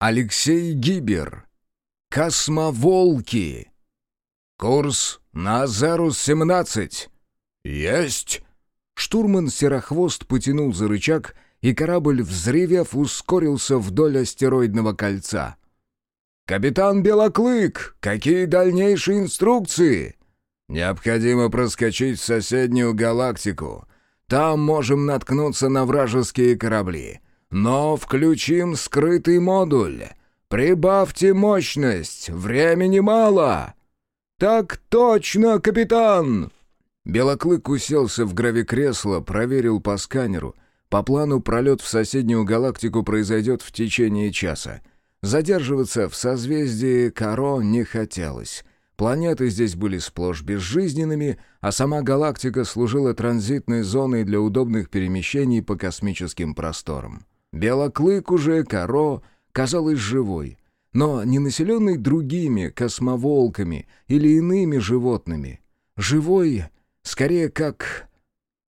Алексей Гибер. Космоволки. Курс на Азарус-17. Есть. Штурман Серохвост потянул за рычаг, и корабль, взревев, ускорился вдоль астероидного кольца. «Капитан Белоклык, какие дальнейшие инструкции?» «Необходимо проскочить в соседнюю галактику. Там можем наткнуться на вражеские корабли. Но включим скрытый модуль. Прибавьте мощность, времени мало!» «Так точно, капитан!» Белоклык уселся в гравикресло, проверил по сканеру. По плану пролет в соседнюю галактику произойдет в течение часа. Задерживаться в созвездии Каро не хотелось. Планеты здесь были сплошь безжизненными, а сама галактика служила транзитной зоной для удобных перемещений по космическим просторам. Белоклык уже Каро казалась живой, но не населенной другими космоволками или иными животными. Живой, скорее как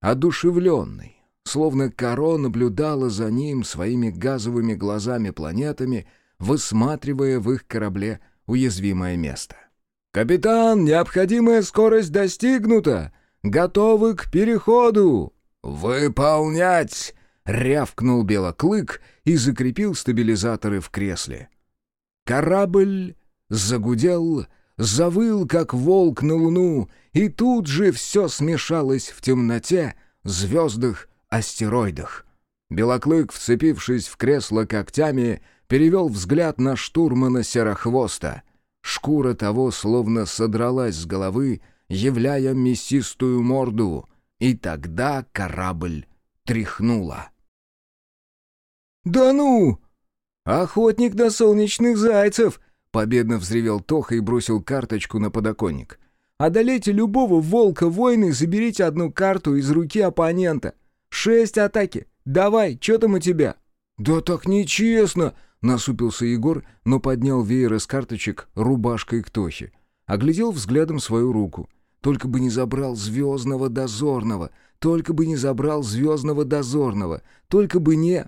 одушевленный, словно Каро наблюдала за ним своими газовыми глазами-планетами, высматривая в их корабле уязвимое место. «Капитан, необходимая скорость достигнута! Готовы к переходу!» «Выполнять!» — рявкнул Белоклык и закрепил стабилизаторы в кресле. Корабль загудел, завыл, как волк на луну, и тут же все смешалось в темноте, звездах, астероидах. Белоклык, вцепившись в кресло когтями, перевел взгляд на штурмана Серохвоста. Шкура того словно содралась с головы, являя мясистую морду, и тогда корабль тряхнула. «Да ну! Охотник на солнечных зайцев!» — победно взревел Тоха и бросил карточку на подоконник. «Одолейте любого волка войны, заберите одну карту из руки оппонента. Шесть атаки! Давай, что там у тебя?» «Да так нечестно!» — насупился Егор, но поднял веер из карточек рубашкой к Тохе. Оглядел взглядом свою руку. Только бы не забрал звездного дозорного, только бы не забрал звездного дозорного, только бы не...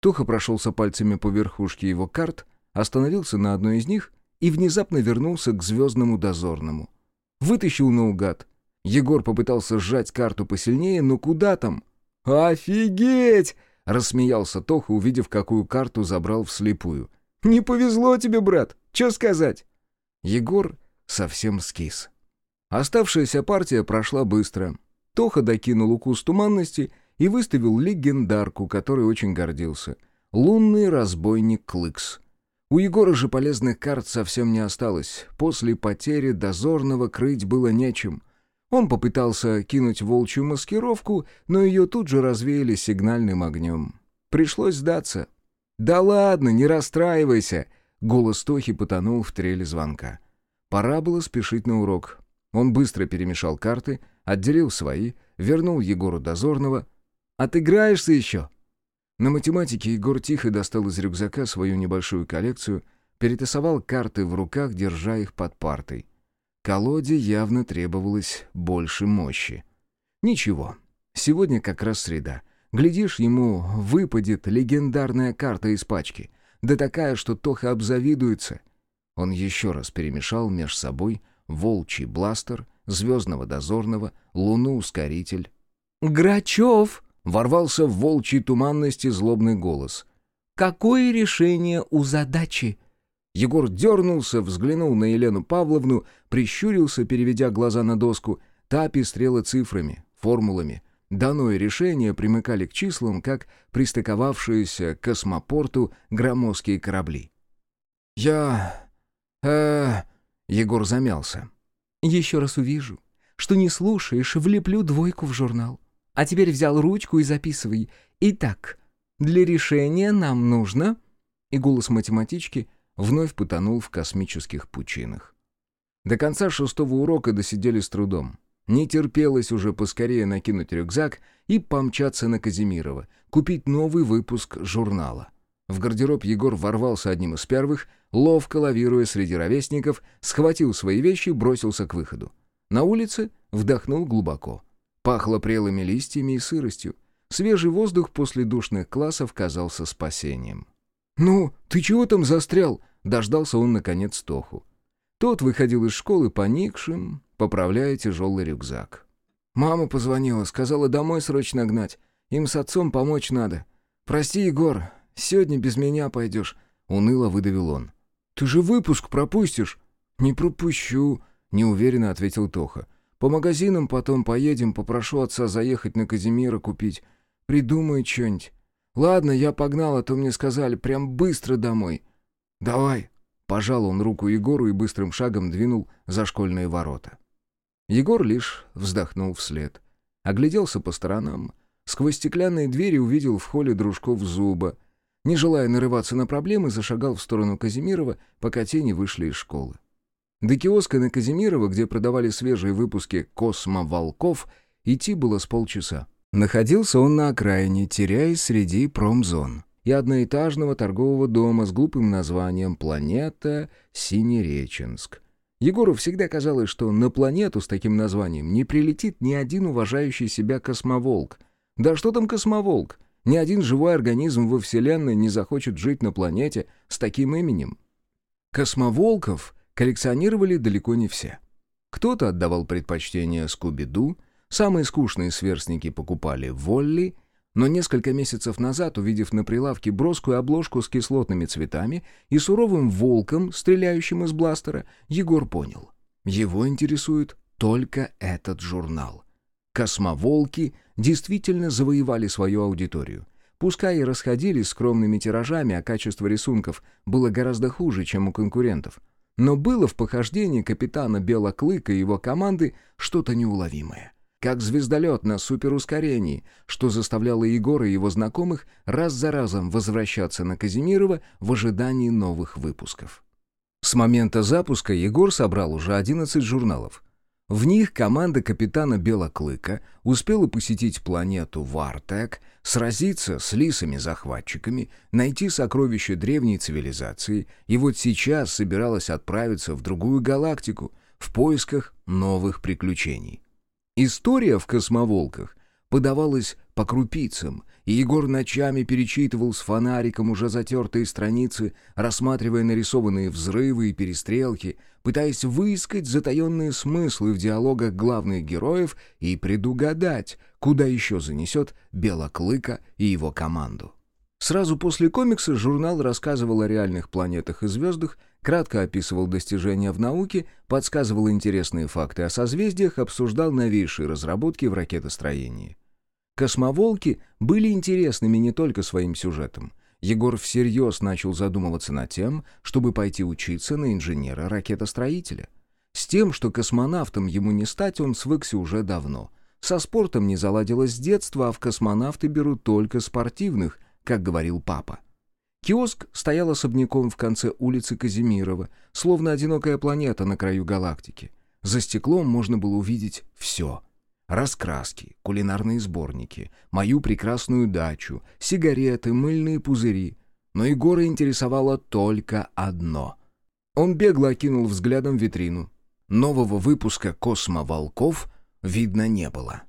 Тоха прошелся пальцами по верхушке его карт, остановился на одной из них и внезапно вернулся к звездному дозорному. Вытащил наугад. Егор попытался сжать карту посильнее, но куда там? «Офигеть!» — рассмеялся Тоха, увидев, какую карту забрал вслепую. «Не повезло тебе, брат! Че сказать?» Егор совсем скис. Оставшаяся партия прошла быстро. Тоха докинул укус туманности и выставил легендарку, которой очень гордился. Лунный разбойник Клыкс. У Егора же полезных карт совсем не осталось. После потери дозорного крыть было нечем. Он попытался кинуть волчью маскировку, но ее тут же развеяли сигнальным огнем. Пришлось сдаться. «Да ладно, не расстраивайся!» Голос Тохи потонул в треле звонка. Пора было спешить на урок. Он быстро перемешал карты, отделил свои, вернул Егору дозорного, Отыграешься еще?» На математике Егор тихо достал из рюкзака свою небольшую коллекцию, перетасовал карты в руках, держа их под партой. Колоде явно требовалось больше мощи. «Ничего, сегодня как раз среда. Глядишь, ему выпадет легендарная карта из пачки. Да такая, что Тоха обзавидуется». Он еще раз перемешал меж собой волчий бластер, звездного дозорного, луну-ускоритель. «Грачев!» Ворвался в волчьей туманности злобный голос. «Какое решение у задачи?» Егор дернулся, взглянул на Елену Павловну, прищурился, переведя глаза на доску. Та пестрела цифрами, формулами. Дано и решение примыкали к числам, как пристыковавшиеся к космопорту громоздкие корабли. «Я... э...» Егор замялся. «Еще раз увижу, что не слушаешь, влеплю двойку в журнал. А теперь взял ручку и записывай. Итак, для решения нам нужно...» И голос математички вновь потонул в космических пучинах. До конца шестого урока досидели с трудом. Не терпелось уже поскорее накинуть рюкзак и помчаться на Казимирова, купить новый выпуск журнала. В гардероб Егор ворвался одним из первых, ловко лавируя среди ровесников, схватил свои вещи и бросился к выходу. На улице вдохнул глубоко. Пахло прелыми листьями и сыростью. Свежий воздух после душных классов казался спасением. «Ну, ты чего там застрял?» Дождался он, наконец, Тоху. Тот выходил из школы поникшим, поправляя тяжелый рюкзак. «Мама позвонила, сказала домой срочно гнать. Им с отцом помочь надо. Прости, Егор, сегодня без меня пойдешь», — уныло выдавил он. «Ты же выпуск пропустишь». «Не пропущу», — неуверенно ответил Тоха. «По магазинам потом поедем, попрошу отца заехать на Казимира купить. Придумай что-нибудь. Ладно, я погнал, а то мне сказали, прям быстро домой». «Давай», — пожал он руку Егору и быстрым шагом двинул за школьные ворота. Егор лишь вздохнул вслед. Огляделся по сторонам. Сквозь стеклянные двери увидел в холле дружков зуба. Не желая нарываться на проблемы, зашагал в сторону Казимирова, пока те не вышли из школы. До киоска на Казимирова, где продавали свежие выпуски «Космо Волков», идти было с полчаса. Находился он на окраине, теряясь среди промзон и одноэтажного торгового дома с глупым названием «Планета Синереченск». Егору всегда казалось, что на планету с таким названием не прилетит ни один уважающий себя космоволк. Да что там космоволк? Ни один живой организм во Вселенной не захочет жить на планете с таким именем. Космоволков коллекционировали далеко не все. Кто-то отдавал предпочтение Скуби-Ду, самые скучные сверстники покупали Волли, но несколько месяцев назад, увидев на прилавке броскую обложку с кислотными цветами и суровым волком, стреляющим из бластера, Егор понял. Его интересует только этот журнал. Космоволки действительно завоевали свою аудиторию. Пускай и расходились скромными тиражами, а качество рисунков было гораздо хуже, чем у конкурентов. Но было в похождении капитана Белоклыка и его команды что-то неуловимое как звездолет на суперускорении, что заставляло Егора и его знакомых раз за разом возвращаться на Казимирова в ожидании новых выпусков. С момента запуска Егор собрал уже 11 журналов. В них команда капитана Белоклыка успела посетить планету Вартек, сразиться с лисами-захватчиками, найти сокровища древней цивилизации и вот сейчас собиралась отправиться в другую галактику в поисках новых приключений. История в «Космоволках» подавалась по крупицам, и Егор ночами перечитывал с фонариком уже затертые страницы, рассматривая нарисованные взрывы и перестрелки, пытаясь выискать затаенные смыслы в диалогах главных героев и предугадать, куда еще занесет Белоклыка и его команду. Сразу после комикса журнал рассказывал о реальных планетах и звездах, кратко описывал достижения в науке, подсказывал интересные факты о созвездиях, обсуждал новейшие разработки в ракетостроении. «Космоволки» были интересными не только своим сюжетом. Егор всерьез начал задумываться над тем, чтобы пойти учиться на инженера-ракетостроителя. С тем, что космонавтом ему не стать, он свыкся уже давно. Со спортом не заладилось с детства, а в космонавты берут только спортивных, как говорил папа. Киоск стоял особняком в конце улицы Казимирова, словно одинокая планета на краю галактики. За стеклом можно было увидеть все. Раскраски, кулинарные сборники, мою прекрасную дачу, сигареты, мыльные пузыри. Но Егора интересовало только одно. Он бегло окинул взглядом витрину. Нового выпуска «Космоволков» видно не было.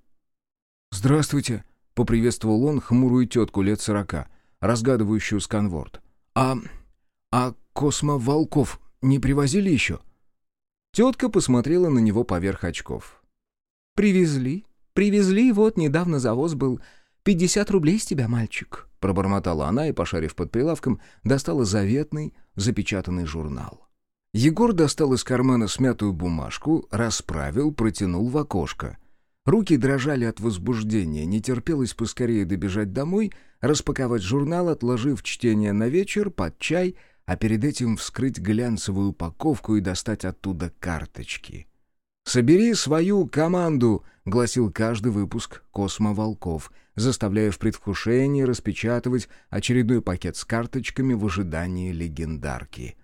«Здравствуйте», — поприветствовал он хмурую тетку лет сорока — разгадывающую сканворд. «А... а космоволков не привозили еще?» Тетка посмотрела на него поверх очков. «Привезли. Привезли, вот недавно завоз был. Пятьдесят рублей с тебя, мальчик», — пробормотала она и, пошарив под прилавком, достала заветный запечатанный журнал. Егор достал из кармана смятую бумажку, расправил, протянул в окошко. Руки дрожали от возбуждения, не терпелось поскорее добежать домой, распаковать журнал, отложив чтение на вечер, под чай, а перед этим вскрыть глянцевую упаковку и достать оттуда карточки. «Собери свою команду», — гласил каждый выпуск «Космоволков», заставляя в предвкушении распечатывать очередной пакет с карточками в ожидании легендарки.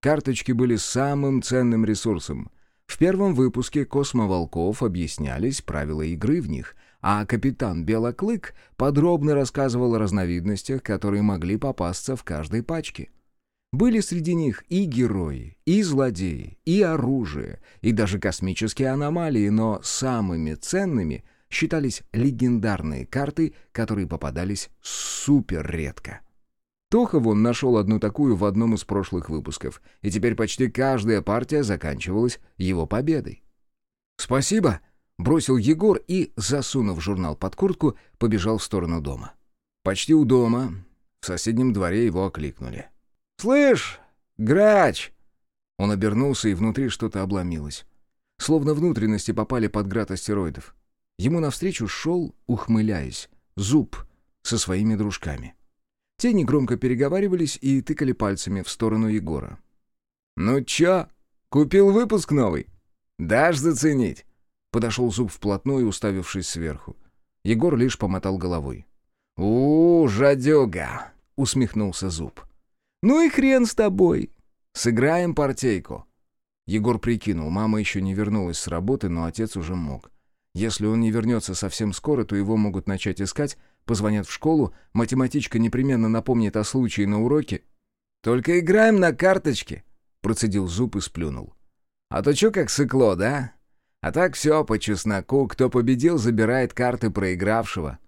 Карточки были самым ценным ресурсом — в первом выпуске «Космоволков» объяснялись правила игры в них, а капитан Белоклык подробно рассказывал о разновидностях, которые могли попасться в каждой пачке. Были среди них и герои, и злодеи, и оружие, и даже космические аномалии, но самыми ценными считались легендарные карты, которые попадались супер редко. Тоха вон нашел одну такую в одном из прошлых выпусков, и теперь почти каждая партия заканчивалась его победой. «Спасибо!» — бросил Егор и, засунув журнал под куртку, побежал в сторону дома. Почти у дома, в соседнем дворе его окликнули. «Слышь, грач!» Он обернулся, и внутри что-то обломилось. Словно внутренности попали под град астероидов. Ему навстречу шел, ухмыляясь, зуб со своими дружками. Те негромко переговаривались и тыкали пальцами в сторону Егора. «Ну чё, купил выпуск новый? Дашь заценить?» Подошел зуб вплотную, уставившись сверху. Егор лишь помотал головой. «У, жадюга!» — усмехнулся зуб. «Ну и хрен с тобой! Сыграем партейку!» Егор прикинул, мама еще не вернулась с работы, но отец уже мог. Если он не вернется совсем скоро, то его могут начать искать, позвонят в школу, математичка непременно напомнит о случае на уроке. «Только играем на карточке!» — процедил зуб и сплюнул. «А то чё как сыкло, да? А так все по чесноку, кто победил, забирает карты проигравшего.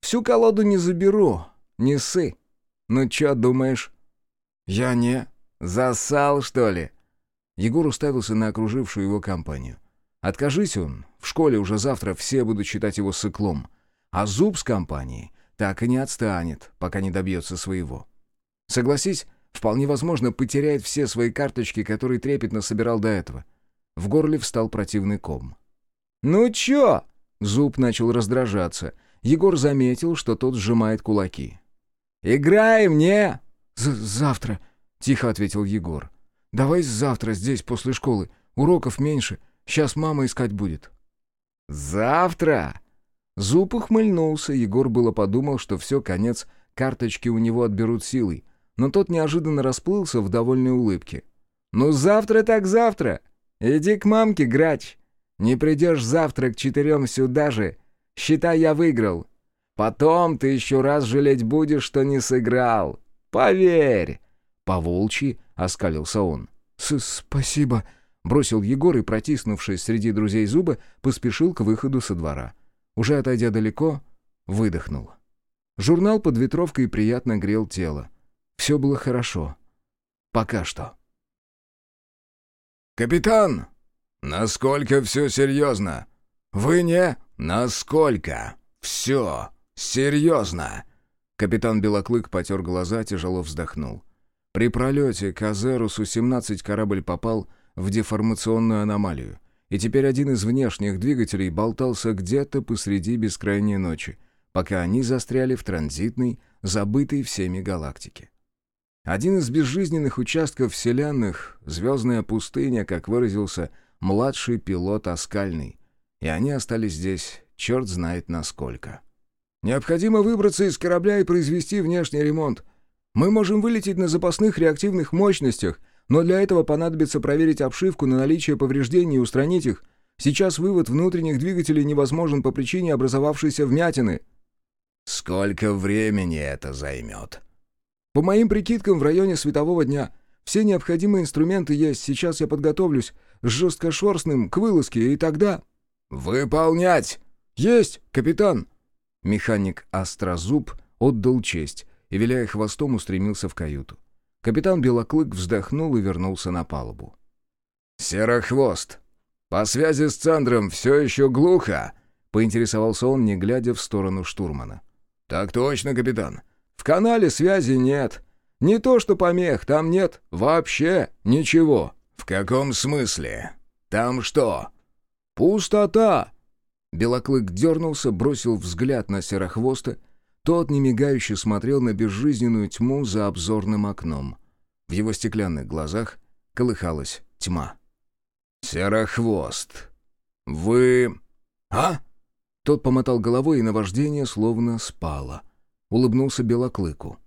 Всю колоду не заберу, не сы. Ну чё думаешь?» «Я не...» «Засал, что ли?» Егор уставился на окружившую его компанию. Откажись он, в школе уже завтра все будут считать его сыклом. А зуб с компанией так и не отстанет, пока не добьется своего. Согласись, вполне возможно, потеряет все свои карточки, которые трепетно собирал до этого. В горле встал противный ком. «Ну чё?» — зуб начал раздражаться. Егор заметил, что тот сжимает кулаки. «Играем, не?» «Завтра», — тихо ответил Егор. «Давай завтра здесь, после школы. Уроков меньше. Сейчас мама искать будет». «Завтра?» Зуб ухмыльнулся, Егор было подумал, что все, конец, карточки у него отберут силой, но тот неожиданно расплылся в довольной улыбке. «Ну завтра так завтра! Иди к мамке, грач! Не придешь завтра к четырем сюда же, считай, я выиграл. Потом ты еще раз жалеть будешь, что не сыграл. Поверь!» По-волчьи оскалился он. «Спасибо», — бросил Егор и, протиснувшись среди друзей зуба, поспешил к выходу со двора. Уже отойдя далеко, выдохнул. Журнал под ветровкой приятно грел тело. Все было хорошо. Пока что. «Капитан! Насколько все серьезно? Вы не? Насколько? Все серьезно!» Капитан Белоклык потер глаза, тяжело вздохнул. При пролете к Азерусу-17 корабль попал в деформационную аномалию и теперь один из внешних двигателей болтался где-то посреди бескрайней ночи, пока они застряли в транзитной, забытой всеми галактике. Один из безжизненных участков вселенных, звездная пустыня, как выразился младший пилот Аскальный, и они остались здесь черт знает насколько. «Необходимо выбраться из корабля и произвести внешний ремонт. Мы можем вылететь на запасных реактивных мощностях, но для этого понадобится проверить обшивку на наличие повреждений и устранить их. Сейчас вывод внутренних двигателей невозможен по причине образовавшейся вмятины». «Сколько времени это займет?» «По моим прикидкам, в районе светового дня. Все необходимые инструменты есть. Сейчас я подготовлюсь с жесткошерстным к вылазке, и тогда...» «Выполнять!» «Есть, капитан!» Механик Острозуб отдал честь и, виляя хвостом, устремился в каюту. Капитан Белоклык вздохнул и вернулся на палубу. «Серохвост! По связи с Центром все еще глухо?» — поинтересовался он, не глядя в сторону штурмана. «Так точно, капитан. В канале связи нет. Не то что помех, там нет вообще ничего». «В каком смысле? Там что?» «Пустота!» Белоклык дернулся, бросил взгляд на Серохвоста тот немигающе смотрел на безжизненную тьму за обзорным окном. В его стеклянных глазах колыхалась тьма. «Серохвост! Вы... А?» Тот помотал головой, и наваждение словно спало. Улыбнулся Белоклыку.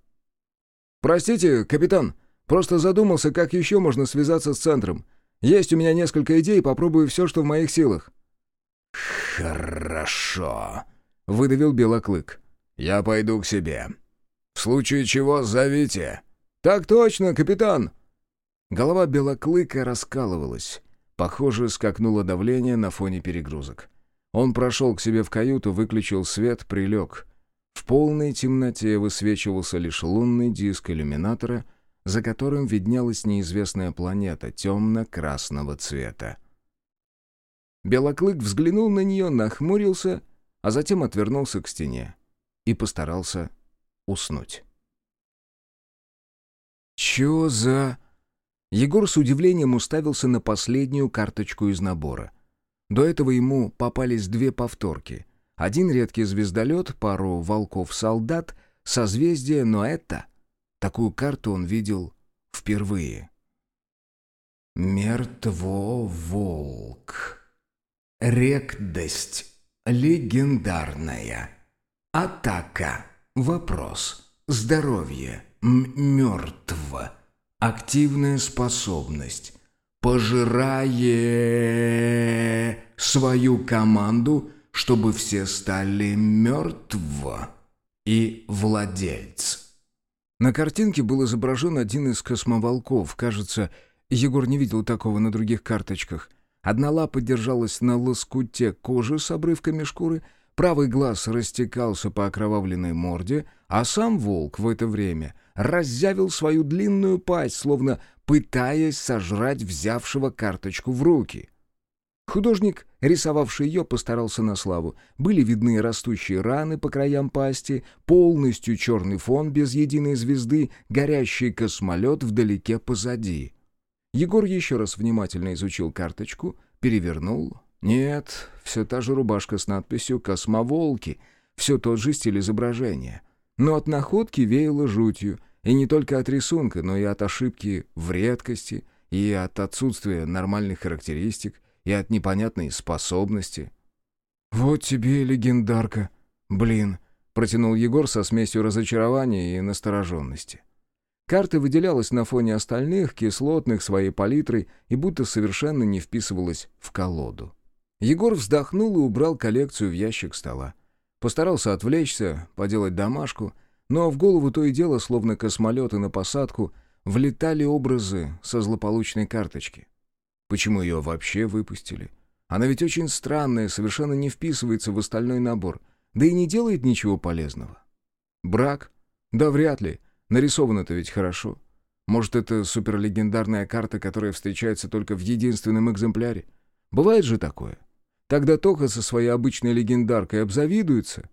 «Простите, капитан, просто задумался, как еще можно связаться с центром. Есть у меня несколько идей, попробую все, что в моих силах». «Хорошо», — выдавил Белоклык. «Я пойду к себе. В случае чего зовите». «Так точно, капитан!» Голова белоклыка раскалывалась. Похоже, скакнуло давление на фоне перегрузок. Он прошел к себе в каюту, выключил свет, прилег. В полной темноте высвечивался лишь лунный диск иллюминатора, за которым виднелась неизвестная планета темно-красного цвета. Белоклык взглянул на нее, нахмурился, а затем отвернулся к стене и постарался уснуть. «Чё за...» Егор с удивлением уставился на последнюю карточку из набора. До этого ему попались две повторки. Один редкий звездолет, пару волков-солдат, созвездие, но это... Такую карту он видел впервые. «Мертво-волк. Рекдость. Легендарная. Атака. Вопрос. Здоровье. Мертво. Активная способность. Пожирае свою команду, чтобы все стали мертво. И владельц. На картинке был изображен один из космоволков. Кажется, Егор не видел такого на других карточках. Одна лапа держалась на лоскуте кожи с обрывками шкуры, правый глаз растекался по окровавленной морде, а сам волк в это время раззявил свою длинную пасть, словно пытаясь сожрать взявшего карточку в руки. Художник, рисовавший ее, постарался на славу. Были видны растущие раны по краям пасти, полностью черный фон без единой звезды, горящий космолет вдалеке позади. Егор еще раз внимательно изучил карточку, перевернул. Нет, все та же рубашка с надписью «Космоволки», все тот же стиль изображения. Но от находки веяло жутью, и не только от рисунка, но и от ошибки в редкости, и от отсутствия нормальных характеристик, и от непонятной способности. «Вот тебе легендарка. Блин», — протянул Егор со смесью разочарования и настороженности. Карта выделялась на фоне остальных, кислотных, своей палитрой, и будто совершенно не вписывалась в колоду. Егор вздохнул и убрал коллекцию в ящик стола. Постарался отвлечься, поделать домашку, но в голову то и дело, словно космолеты на посадку, влетали образы со злополучной карточки. Почему ее вообще выпустили? Она ведь очень странная, совершенно не вписывается в остальной набор, да и не делает ничего полезного. Брак? Да вряд ли. Нарисовано-то ведь хорошо. Может, это суперлегендарная карта, которая встречается только в единственном экземпляре? Бывает же такое. Тогда Тоха со своей обычной легендаркой обзавидуется.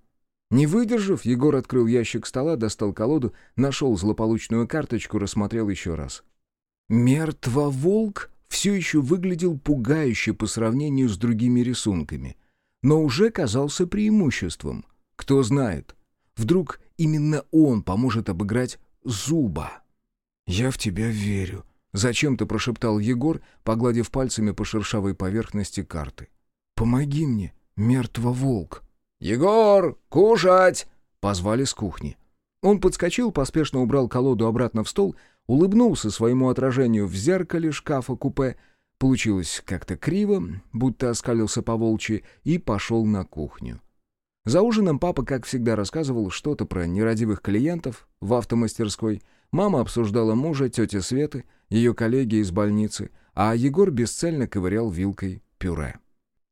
Не выдержав, Егор открыл ящик стола, достал колоду, нашел злополучную карточку, рассмотрел еще раз. «Мертвоволк» все еще выглядел пугающе по сравнению с другими рисунками, но уже казался преимуществом. Кто знает, вдруг именно он поможет обыграть зуба. «Я в тебя верю», — зачем-то прошептал Егор, погладив пальцами по шершавой поверхности карты. «Помоги мне, мертво волк». «Егор, кушать!» — позвали с кухни. Он подскочил, поспешно убрал колоду обратно в стол, улыбнулся своему отражению в зеркале шкафа-купе, получилось как-то криво, будто оскалился по волчьи, и пошел на кухню. За ужином папа, как всегда, рассказывал что-то про нерадивых клиентов в автомастерской. Мама обсуждала мужа, тетя Светы, ее коллеги из больницы, а Егор бесцельно ковырял вилкой пюре.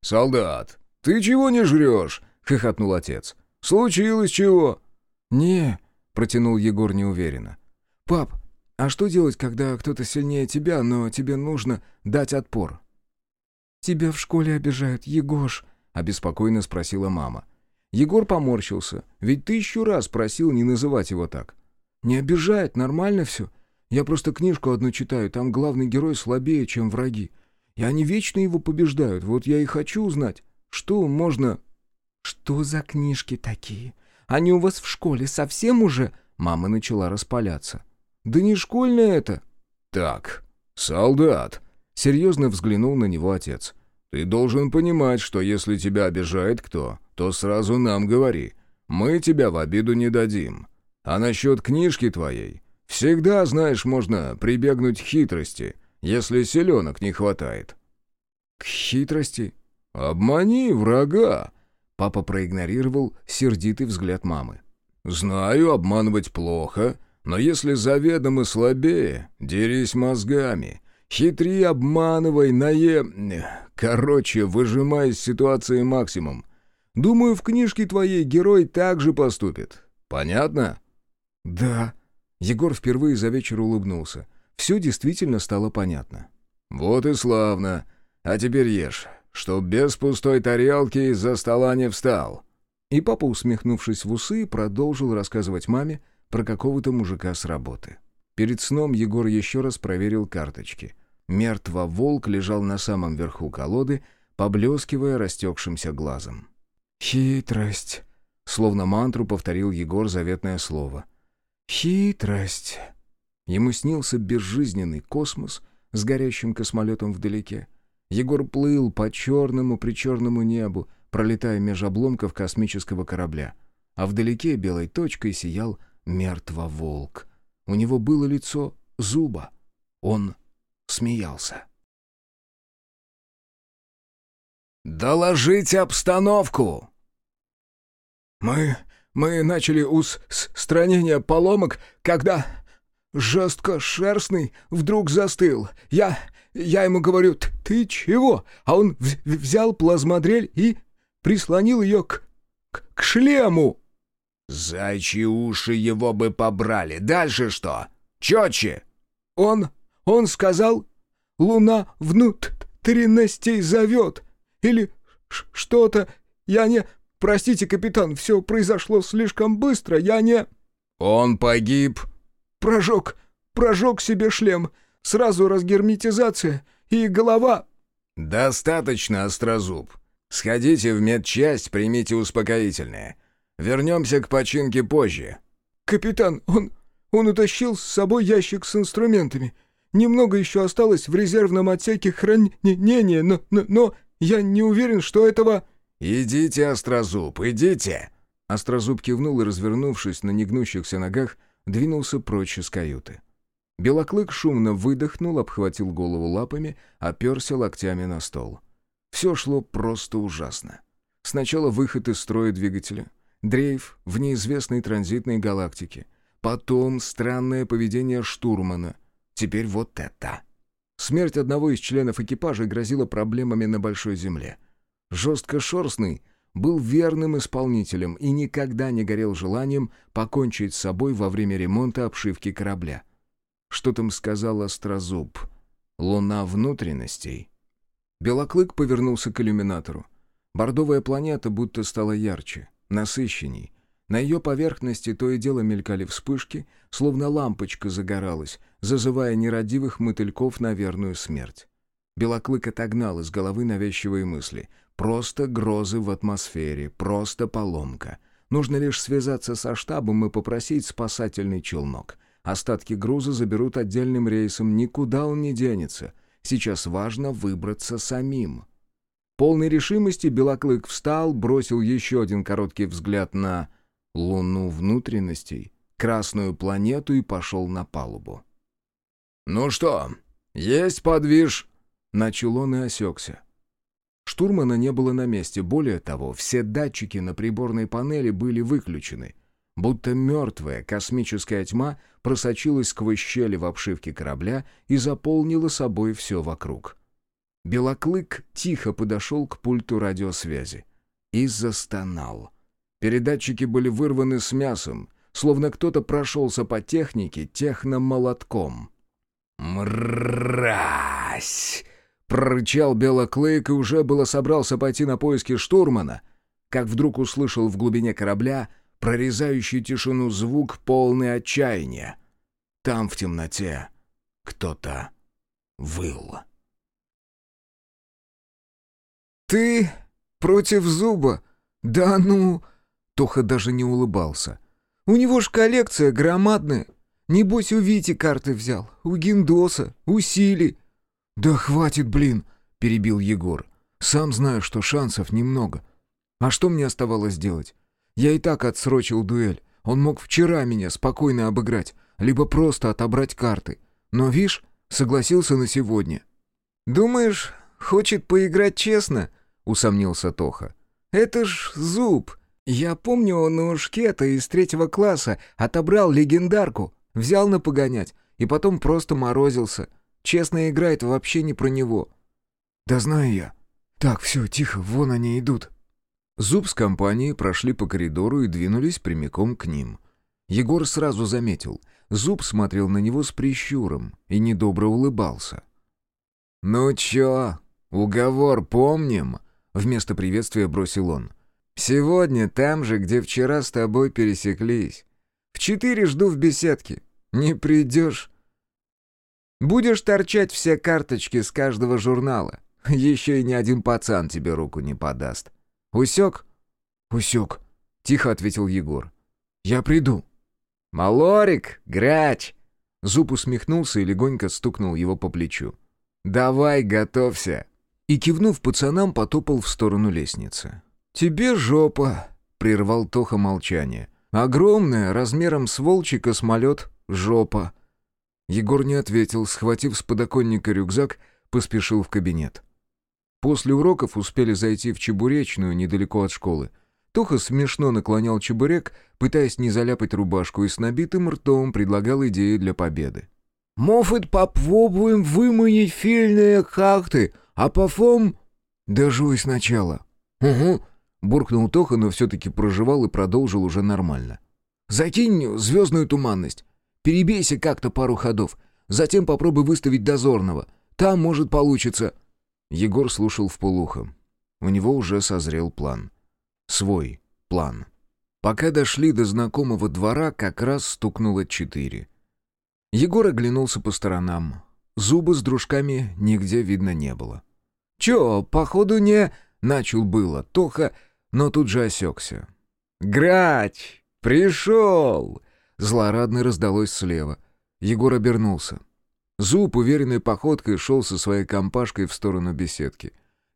«Солдат, ты чего не жрешь?» — хохотнул отец. «Случилось чего?» «Не», — протянул Егор неуверенно. «Пап, а что делать, когда кто-то сильнее тебя, но тебе нужно дать отпор?» «Тебя в школе обижают, Егош», — обеспокоенно спросила мама. Егор поморщился, ведь тысячу раз просил не называть его так. «Не обижает, нормально все. Я просто книжку одну читаю, там главный герой слабее, чем враги. И они вечно его побеждают, вот я и хочу узнать, что можно...» «Что за книжки такие? Они у вас в школе совсем уже...» Мама начала распаляться. «Да не школьное это!» «Так, солдат!» Серьезно взглянул на него отец. «Ты должен понимать, что если тебя обижает кто, то сразу нам говори. Мы тебя в обиду не дадим. А насчет книжки твоей, всегда, знаешь, можно прибегнуть к хитрости, если селенок не хватает». «К хитрости?» «Обмани врага!» Папа проигнорировал сердитый взгляд мамы. «Знаю, обманывать плохо, но если заведомо слабее, дерись мозгами. Хитри, обманывай, нае... Короче, выжимай из ситуации максимум. Думаю, в книжке твоей герой так же поступит. Понятно?» «Да». Егор впервые за вечер улыбнулся. Все действительно стало понятно. «Вот и славно. А теперь ешь, чтоб без пустой тарелки из-за стола не встал». И папа, усмехнувшись в усы, продолжил рассказывать маме про какого-то мужика с работы. Перед сном Егор еще раз проверил карточки. Мертво волк лежал на самом верху колоды, поблескивая растекшимся глазом. «Хитрость», — словно мантру повторил Егор заветное слово. «Хитрость». Ему снился безжизненный космос с горящим космолетом вдалеке. Егор плыл по черному-причерному небу, пролетая меж обломков космического корабля. А вдалеке белой точкой сиял мертво волк. У него было лицо зуба. Он смеялся. «Доложите обстановку!» «Мы... мы начали устранение поломок, когда жестко шерстный вдруг застыл. Я... я ему говорю, ты чего? А он взял плазмодрель и прислонил ее к... к, к шлему». «Зайчьи уши его бы побрали. Дальше что? Четче!» «Он... он сказал, луна внутренностей зовет. Или что-то. Я не... Простите, капитан, все произошло слишком быстро, я не...» «Он погиб?» «Прожег, прожег себе шлем. Сразу разгерметизация и голова...» «Достаточно, Острозуб. Сходите в медчасть, примите успокоительное. Вернемся к починке позже». «Капитан, он... он утащил с собой ящик с инструментами. Немного еще осталось в резервном отсеке хранения, но, но, но я не уверен, что этого...» «Идите, Острозуб, идите!» Острозуб кивнул и, развернувшись на негнущихся ногах, двинулся прочь из каюты. Белоклык шумно выдохнул, обхватил голову лапами, оперся локтями на стол. Все шло просто ужасно. Сначала выход из строя двигателя, дрейф в неизвестной транзитной галактике, потом странное поведение штурмана, теперь вот это. Смерть одного из членов экипажа грозила проблемами на Большой Земле. Жестко шерстный был верным исполнителем и никогда не горел желанием покончить с собой во время ремонта обшивки корабля. Что там сказал Острозуб? Луна внутренностей? Белоклык повернулся к иллюминатору. Бордовая планета будто стала ярче, насыщенней. На ее поверхности то и дело мелькали вспышки, словно лампочка загоралась, зазывая нерадивых мотыльков на верную смерть. Белоклык отогнал из головы навязчивые мысли. Просто грозы в атмосфере, просто поломка. Нужно лишь связаться со штабом и попросить спасательный челнок. Остатки груза заберут отдельным рейсом, никуда он не денется. Сейчас важно выбраться самим. Полной решимости Белоклык встал, бросил еще один короткий взгляд на луну внутренностей, красную планету и пошел на палубу. «Ну что, есть подвиж?» Начал он и осекся. Штурмана не было на месте, более того, все датчики на приборной панели были выключены. Будто мертвая космическая тьма просочилась сквозь щели в обшивке корабля и заполнила собой все вокруг. Белоклык тихо подошел к пульту радиосвязи и застонал. Передатчики были вырваны с мясом, словно кто-то прошелся по технике техномолотком. «Мразь!» Прорычал Белоклык и уже было собрался пойти на поиски штурмана, как вдруг услышал в глубине корабля прорезающий тишину звук полный отчаяния. Там в темноте кто-то выл. «Ты против зуба? Да ну...» Тоха даже не улыбался. «У него ж коллекция громадная. Небось, у Вити карты взял, у Гиндоса, у Сили. «Да хватит, блин!» — перебил Егор. «Сам знаю, что шансов немного. А что мне оставалось делать? Я и так отсрочил дуэль. Он мог вчера меня спокойно обыграть, либо просто отобрать карты. Но, вишь, согласился на сегодня». «Думаешь, хочет поиграть честно?» — усомнился Тоха. «Это ж зуб. Я помню, он у Шкета из третьего класса отобрал легендарку, взял на погонять и потом просто морозился. Честная игра — это вообще не про него». «Да знаю я. Так, все, тихо, вон они идут». Зуб с компанией прошли по коридору и двинулись прямиком к ним — Егор сразу заметил. Зуб смотрел на него с прищуром и недобро улыбался. «Ну чё, уговор помним?» Вместо приветствия бросил он. «Сегодня там же, где вчера с тобой пересеклись. В четыре жду в беседке. Не придешь?» «Будешь торчать все карточки с каждого журнала. Еще и ни один пацан тебе руку не подаст. Усек?» «Усек», — тихо ответил Егор. «Я приду». «Малорик, грач!» Зуб усмехнулся и легонько стукнул его по плечу. «Давай, готовься!» И, кивнув пацанам, потопал в сторону лестницы. «Тебе жопа!» — прервал Тоха молчание. «Огромная, размером с волчий космолет, жопа!» Егор не ответил, схватив с подоконника рюкзак, поспешил в кабинет. После уроков успели зайти в Чебуречную, недалеко от школы. Тоха смешно наклонял чебурек, пытаясь не заляпать рубашку, и с набитым ртом предлагал идеи для победы. «Мофет попробуем выманить фильные карты, а пофом...» «Дожуй сначала». «Угу», — буркнул Тоха, но все-таки проживал и продолжил уже нормально. «Закинь звездную туманность. Перебейся как-то пару ходов. Затем попробуй выставить дозорного. Там, может, получится...» Егор слушал вполуха. У него уже созрел план. Свой план. Пока дошли до знакомого двора, как раз стукнуло четыре. Егор оглянулся по сторонам. Зубы с дружками нигде видно не было. «Чё, походу не...» — начал было Тоха, но тут же осекся. «Грач! Пришел!» Злорадно раздалось слева. Егор обернулся. Зуб уверенной походкой шел со своей компашкой в сторону беседки.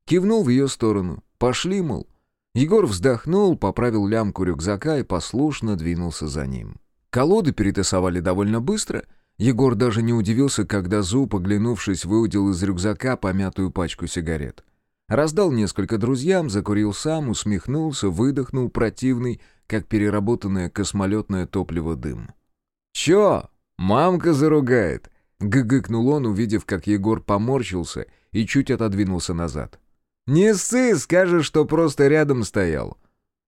Кивнул в ее сторону. «Пошли, мол». Егор вздохнул, поправил лямку рюкзака и послушно двинулся за ним. Колоды перетасовали довольно быстро. Егор даже не удивился, когда Зуб, оглянувшись, выудил из рюкзака помятую пачку сигарет. Раздал несколько друзьям, закурил сам, усмехнулся, выдохнул противный, как переработанное космолетное топливо дым. «Чё? Мамка заругает!» — гыгыкнул он, увидев, как Егор поморщился и чуть отодвинулся назад. «Не ссы, скажешь, что просто рядом стоял».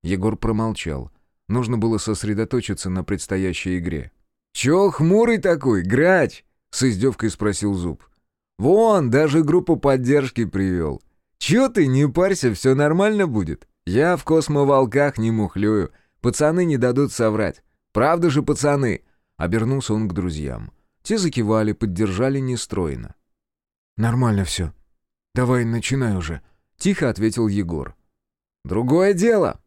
Егор промолчал. Нужно было сосредоточиться на предстоящей игре. «Чё хмурый такой, грач?» — с издевкой спросил Зуб. «Вон, даже группу поддержки привел. Чё ты, не парься, все нормально будет. Я в космоволках не мухлюю. Пацаны не дадут соврать. Правда же, пацаны?» Обернулся он к друзьям. Те закивали, поддержали нестройно. «Нормально все. Давай начинай уже», Тихо ответил Егор. «Другое дело.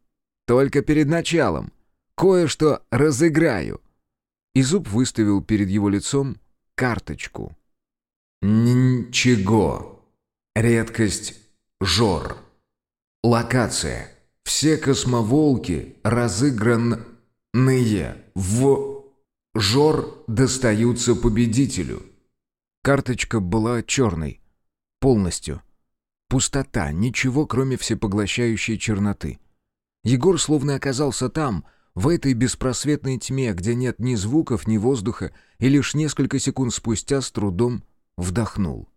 Только перед началом. Кое-что разыграю». И зуб выставил перед его лицом карточку. «Ничего. Редкость Жор. Локация. Все космоволки разыгранные. В Жор достаются победителю». Карточка была черной. Полностью. Пустота, ничего, кроме всепоглощающей черноты. Егор словно оказался там, в этой беспросветной тьме, где нет ни звуков, ни воздуха, и лишь несколько секунд спустя с трудом вдохнул.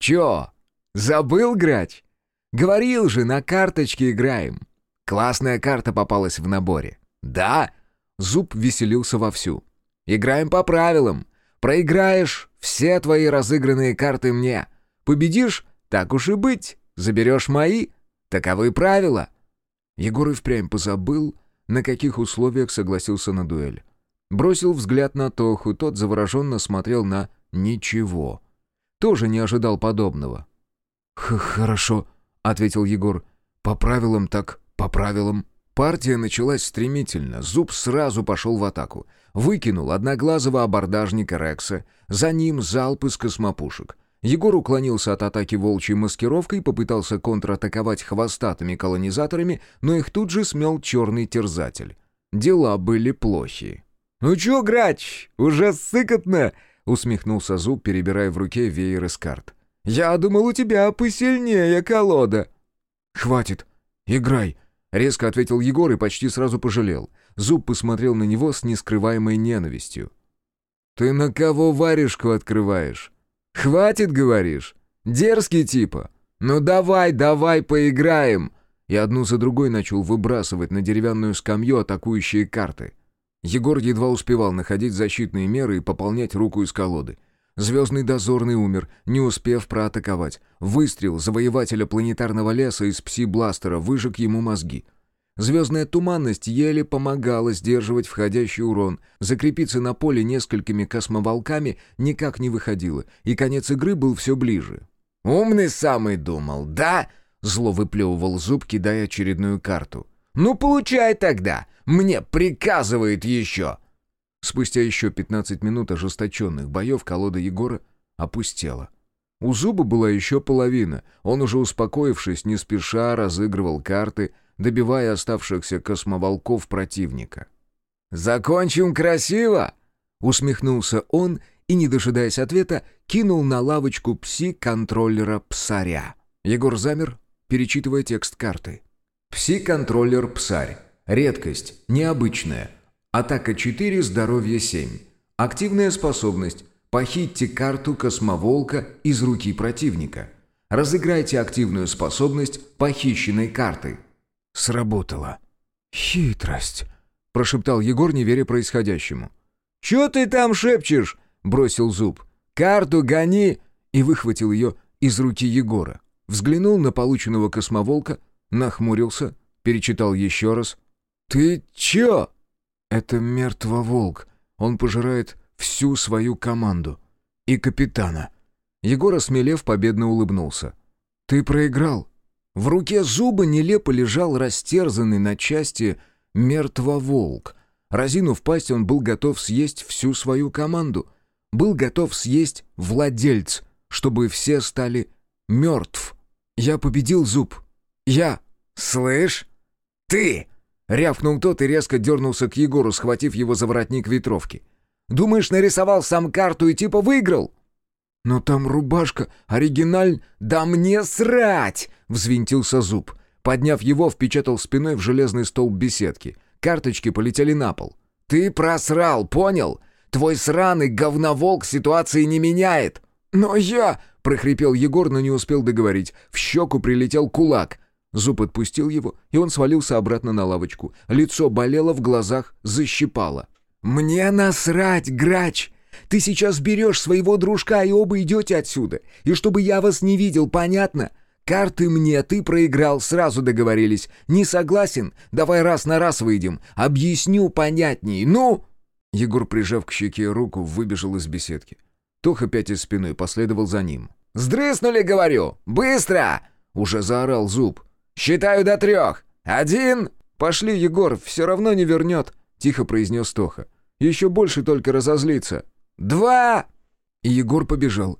«Чё, забыл, грач? Говорил же, на карточке играем. Классная карта попалась в наборе. Да?» Зуб веселился вовсю. «Играем по правилам. Проиграешь — все твои разыгранные карты мне. Победишь так уж и быть, заберешь мои. Таковы правила». Егор и впрямь позабыл, на каких условиях согласился на дуэль. Бросил взгляд на Тоху, тот завороженно смотрел на «ничего». Тоже не ожидал подобного. «Хорошо», — ответил Егор. «По правилам так, по правилам». Партия началась стремительно, Зуб сразу пошел в атаку. Выкинул одноглазого абордажника Рекса, за ним залп из космопушек. Егор уклонился от атаки волчьей маскировкой, попытался контратаковать хвостатыми колонизаторами, но их тут же смел черный терзатель. Дела были плохи. «Ну чё, грач, уже сыкотно!» — усмехнулся Зуб, перебирая в руке веер из карт. «Я думал, у тебя посильнее колода». «Хватит, играй!» — резко ответил Егор и почти сразу пожалел. Зуб посмотрел на него с нескрываемой ненавистью. «Ты на кого варежку открываешь?» «Хватит, говоришь? Дерзкий типа? Ну давай, давай поиграем!» И одну за другой начал выбрасывать на деревянную скамью атакующие карты. Егор едва успевал находить защитные меры и пополнять руку из колоды. Звездный дозорный умер, не успев проатаковать. Выстрел завоевателя планетарного леса из пси-бластера выжег ему мозги. Звездная туманность еле помогала сдерживать входящий урон. Закрепиться на поле несколькими космоволками никак не выходило, и конец игры был все ближе. «Умный самый думал, да?» — зло выплевывал зуб, кидая очередную карту. «Ну, получай тогда! Мне приказывает еще!» Спустя еще 15 минут ожесточенных боев колода Егора опустела. У зуба была еще половина. Он уже успокоившись, не спеша разыгрывал карты, добивая оставшихся космоволков противника. «Закончим красиво!» Усмехнулся он и, не дожидаясь ответа, кинул на лавочку пси-контроллера Псаря. Егор замер, перечитывая текст карты. «Пси-контроллер Псарь. Редкость. Необычная. Атака 4, здоровье 7. Активная способность. Похитьте карту космоволка из руки противника. Разыграйте активную способность похищенной карты». Сработало. «Хитрость», — прошептал Егор, не веря происходящему. «Чё ты там шепчешь?» — бросил зуб. «Карту гони!» и выхватил ее из руки Егора. Взглянул на полученного космоволка, нахмурился, перечитал еще раз. «Ты чё?» «Это мертвоволк. Он пожирает всю свою команду. И капитана». Егор, осмелев, победно улыбнулся. «Ты проиграл». В руке зуба нелепо лежал растерзанный на части мертвоволк. Разинув пасть, он был готов съесть всю свою команду. Был готов съесть владельц, чтобы все стали мертв. Я победил зуб. Я. «Слышь, ты!» Рявкнул тот и резко дернулся к Егору, схватив его за воротник ветровки. «Думаешь, нарисовал сам карту и типа выиграл?» «Но там рубашка, оригиналь...» «Да мне срать!» — взвинтился зуб. Подняв его, впечатал спиной в железный столб беседки. Карточки полетели на пол. «Ты просрал, понял? Твой сраный говноволк ситуации не меняет!» «Но я...» — прохрипел Егор, но не успел договорить. В щеку прилетел кулак. Зуб отпустил его, и он свалился обратно на лавочку. Лицо болело, в глазах защипало. «Мне насрать, грач! Ты сейчас берешь своего дружка, и оба идете отсюда. И чтобы я вас не видел, понятно? Карты мне, ты проиграл, сразу договорились. Не согласен? Давай раз на раз выйдем. Объясню понятней. Ну!» Егор, прижав к щеке руку, выбежал из беседки. Тоха, пятясь спиной, последовал за ним. «Сдрыснули, говорю! Быстро!» Уже заорал зуб. «Считаю до трех! Один!» «Пошли, Егор, все равно не вернет!» — тихо произнес Тоха. «Еще больше только разозлиться!» «Два!» И Егор побежал.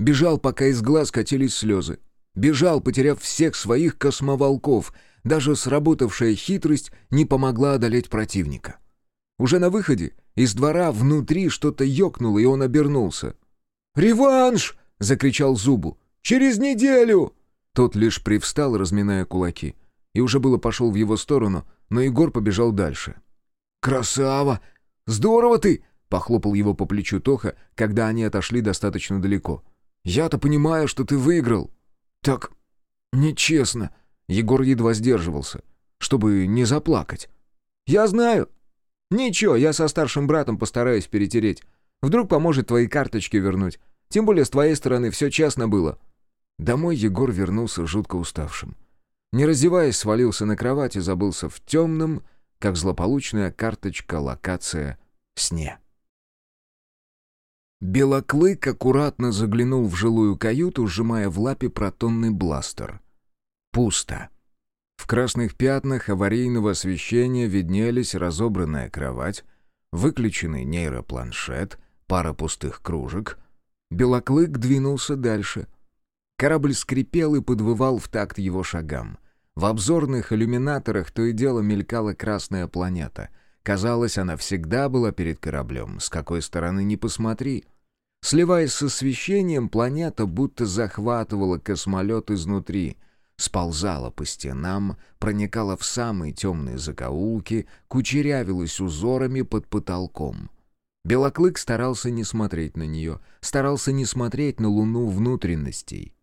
Бежал, пока из глаз катились слезы. Бежал, потеряв всех своих космоволков. Даже сработавшая хитрость не помогла одолеть противника. Уже на выходе из двора внутри что-то ёкнуло, и он обернулся. «Реванш!» — закричал Зубу. «Через неделю!» Тот лишь привстал, разминая кулаки. И уже было пошел в его сторону, но Егор побежал дальше. «Красава! Здорово ты!» — похлопал его по плечу Тоха, когда они отошли достаточно далеко. «Я-то понимаю, что ты выиграл». «Так нечестно». Егор едва сдерживался, чтобы не заплакать. «Я знаю. Ничего, я со старшим братом постараюсь перетереть. Вдруг поможет твои карточки вернуть. Тем более с твоей стороны все честно было». Домой Егор вернулся жутко уставшим. Не раздеваясь, свалился на кровать и забылся в темном, как злополучная карточка локация, сне. Белоклык аккуратно заглянул в жилую каюту, сжимая в лапе протонный бластер. Пусто. В красных пятнах аварийного освещения виднелись разобранная кровать, выключенный нейропланшет, пара пустых кружек. Белоклык двинулся дальше — Корабль скрипел и подвывал в такт его шагам. В обзорных иллюминаторах то и дело мелькала красная планета. Казалось, она всегда была перед кораблем, с какой стороны ни посмотри. Сливаясь с освещением, планета будто захватывала космолет изнутри, сползала по стенам, проникала в самые темные закоулки, кучерявилась узорами под потолком. Белоклык старался не смотреть на нее, старался не смотреть на луну внутренностей.